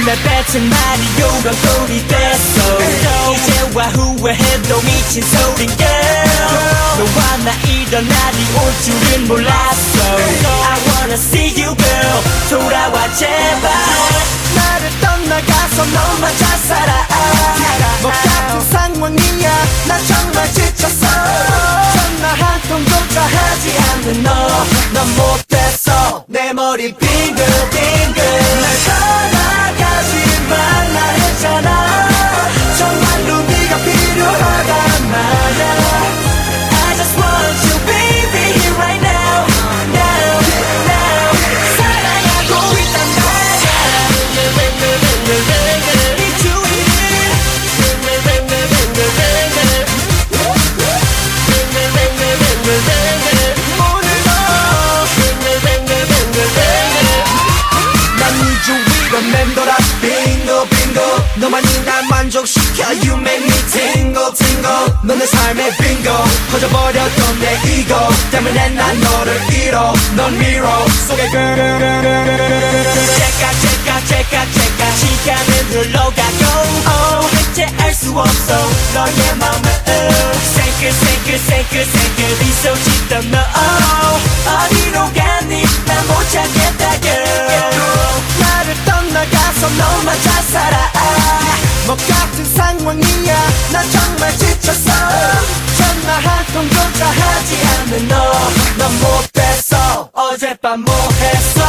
홧김에 뱉은 말이 요런 꼴이 됐어 이제와 후회해도 미친 소린 girl 너와 나 이런 날이 올 줄은 몰랐어 I wanna see you girl 돌아와 제발 나를 떠나가서 너만 잘 살아 뭐 같은 상황이야 난 정말 지쳤어 전화 한 통조차 하지 않는 너넌 못됐어 내 머리 빙글빙글 날 떠나 맴돌아 빙고 빙고 너만이 날 만족시켜 You make me tingle tingle 넌내 삶의 빙고 퍼져버렸던 내 이거 때문에 난 너를 잃어 넌 미러 속에 제깍 제깍 제깍 제깍 시간은 흘러가고 oh, 대체 알 수 없어 너의 맘을 생글 생글 생글 생글 미소 짓던 너 oh, 어디로 가니 난못 찾겠다 girl 난 정말 지쳤어. 전화 한 통조차 하지 않는 너넌 못됐어 어젯밤 뭐 했어